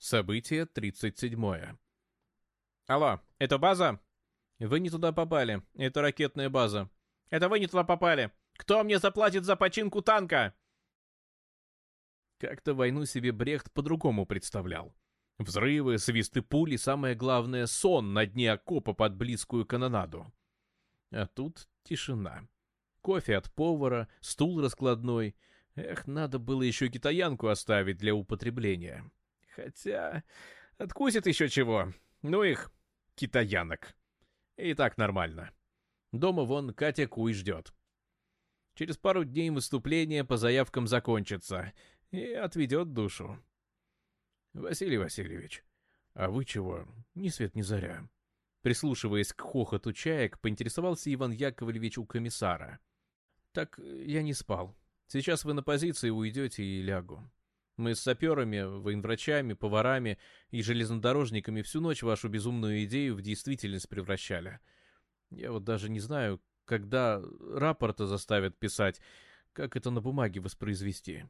Событие 37. Алло, это база? Вы не туда попали. Это ракетная база. Это вы не туда попали. Кто мне заплатит за починку танка? Как-то войну себе Брехт по-другому представлял. Взрывы, свисты пули, самое главное — сон на дне окопа под близкую канонаду. А тут тишина. Кофе от повара, стул раскладной. Эх, надо было еще китаянку оставить для употребления. Хотя... Откусит еще чего. Ну их, китаянок. И так нормально. Дома вон Катя Куй ждет. Через пару дней выступление по заявкам закончится и отведет душу. Василий Васильевич, а вы чего? Ни свет ни заря. Прислушиваясь к хохоту чаек, поинтересовался Иван Яковлевич у комиссара. «Так я не спал. Сейчас вы на позиции уйдете и лягу». Мы с саперами, военврачами, поварами и железнодорожниками всю ночь вашу безумную идею в действительность превращали. Я вот даже не знаю, когда рапорта заставят писать, как это на бумаге воспроизвести.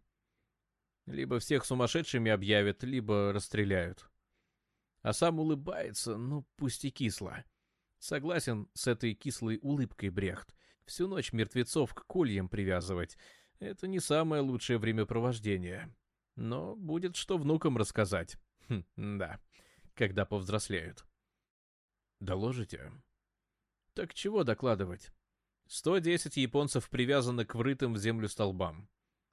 Либо всех сумасшедшими объявят, либо расстреляют. А сам улыбается, ну, пусть и кисло. Согласен с этой кислой улыбкой, Брехт. Всю ночь мертвецов к кольям привязывать — это не самое лучшее времяпровождение. Но будет что внукам рассказать. Хм, да, когда повзрослеют. Доложите? Так чего докладывать? 110 японцев привязаны к врытым в землю столбам.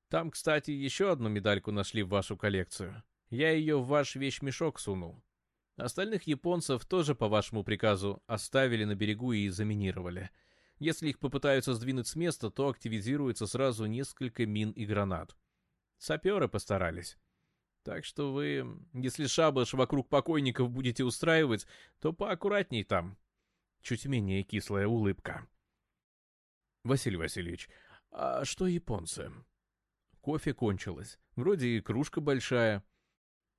Там, кстати, еще одну медальку нашли в вашу коллекцию. Я ее в ваш вещмешок сунул. Остальных японцев тоже по вашему приказу оставили на берегу и заминировали. Если их попытаются сдвинуть с места, то активизируется сразу несколько мин и гранат. Саперы постарались. Так что вы, если шабаш вокруг покойников будете устраивать, то поаккуратней там. Чуть менее кислая улыбка. Василий Васильевич, а что японцы? Кофе кончилось. Вроде и кружка большая.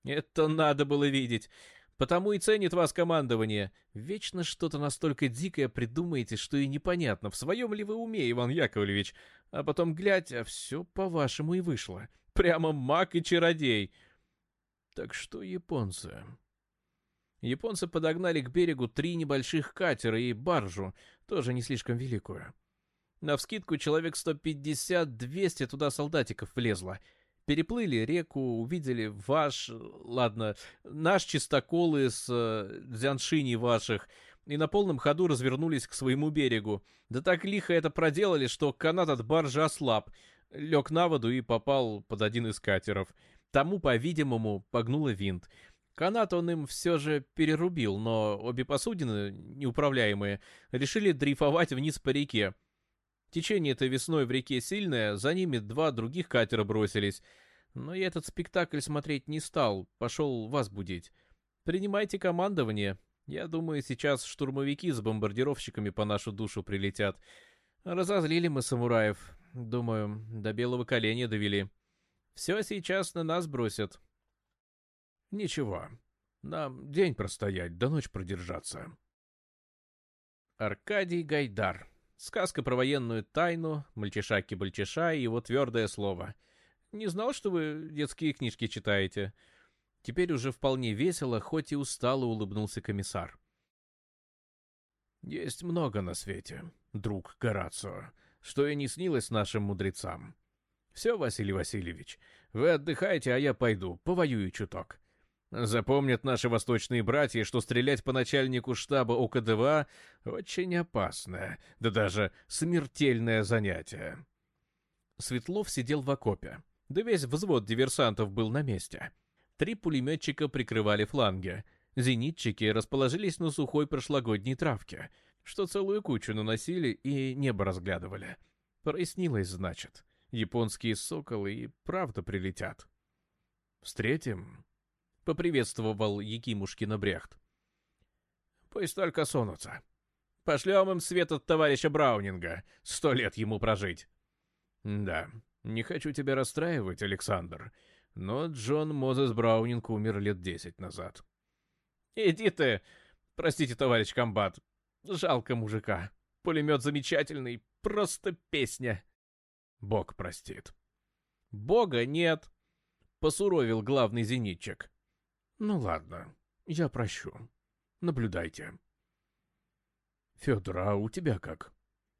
Это надо было видеть. Потому и ценит вас командование. Вечно что-то настолько дикое придумаете, что и непонятно, в своем ли вы уме, Иван Яковлевич. А потом глядь, а все по-вашему и вышло. Прямо маг и чародей. Так что японцы... Японцы подогнали к берегу три небольших катера и баржу, тоже не слишком великую. На вскидку человек 150-200 туда солдатиков влезло. Переплыли реку, увидели ваш... Ладно, наш чистоколы с э, дзяншини ваших, и на полном ходу развернулись к своему берегу. Да так лихо это проделали, что канат от баржи ослаб лег на воду и попал под один из катеров. Тому, по-видимому, погнуло винт. Канат он им все же перерубил, но обе посудины, неуправляемые, решили дрейфовать вниз по реке. Течение этой весной в реке сильное, за ними два других катера бросились. Но я этот спектакль смотреть не стал, пошел вас будить. Принимайте командование. Я думаю, сейчас штурмовики с бомбардировщиками по нашу душу прилетят. Разозлили мы самураев думаю, до белого коленя довели. Все сейчас на нас бросят. Ничего, нам день простоять, до да ночь продержаться. Аркадий Гайдар. Сказка про военную тайну, мальчиша-кибальчиша и его твердое слово. Не знал, что вы детские книжки читаете. Теперь уже вполне весело, хоть и устало улыбнулся комиссар. «Есть много на свете, друг Горацио», что и не снилось нашим мудрецам. «Все, Василий Васильевич, вы отдыхайте, а я пойду, повоюю чуток». Запомнят наши восточные братья, что стрелять по начальнику штаба ОКДВА очень опасное, да даже смертельное занятие. Светлов сидел в окопе. Да весь взвод диверсантов был на месте. Три пулеметчика прикрывали фланги. Зенитчики расположились на сухой прошлогодней травке — что целую кучу наносили и небо разглядывали. Прояснилось, значит. Японские соколы и правда прилетят. «Встретим?» — поприветствовал Якимушкина Брехт. «Пусть только сунутся. Пошлем им свет от товарища Браунинга. Сто лет ему прожить». «Да, не хочу тебя расстраивать, Александр, но Джон Мозес Браунинг умер лет десять назад». «Иди ты! Простите, товарищ комбат, Жалко мужика. Пулемет замечательный, просто песня. Бог простит. Бога нет, посуровил главный зенитчик. Ну ладно, я прощу. Наблюдайте. Федор, а у тебя как?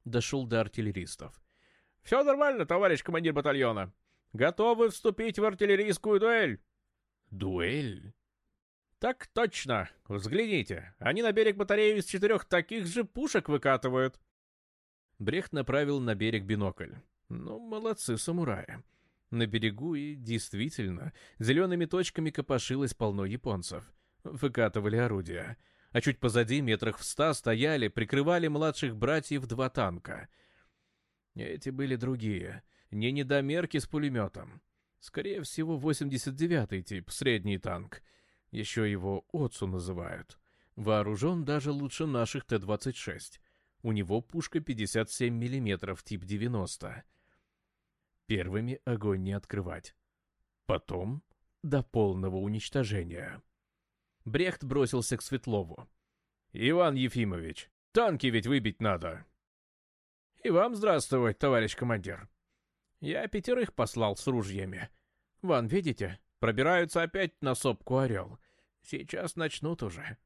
Дошел до артиллеристов. Все нормально, товарищ командир батальона. Готовы вступить в артиллерийскую дуэль? Дуэль? «Так точно! Взгляните! Они на берег батарею из четырех таких же пушек выкатывают!» Брехт направил на берег бинокль. «Ну, молодцы самураи!» На берегу и, действительно, зелеными точками копошилось полно японцев. Выкатывали орудия. А чуть позади, метрах в ста, стояли, прикрывали младших братьев два танка. Эти были другие. Не недомерки с пулеметом. Скорее всего, 89-й тип, средний танк — еще его Отцу называют. Вооружен даже лучше наших Т-26. У него пушка 57 мм тип 90. Первыми огонь не открывать. Потом до полного уничтожения. Брехт бросился к Светлову. «Иван Ефимович, танки ведь выбить надо!» «И вам здравствовать, товарищ командир!» «Я пятерых послал с ружьями. Ван, видите? Пробираются опять на сопку орел. Сейчас начнут уже.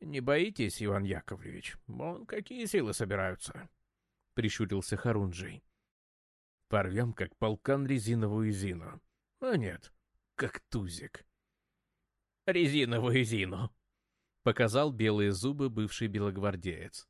Не боитесь, Иван Яковлевич? Вон какие силы собираются. Прищурился Харунжий. Порвем, как полкан, резиновую зину. А нет, как тузик. Резиновую зину. Показал белые зубы бывший белогвардеец.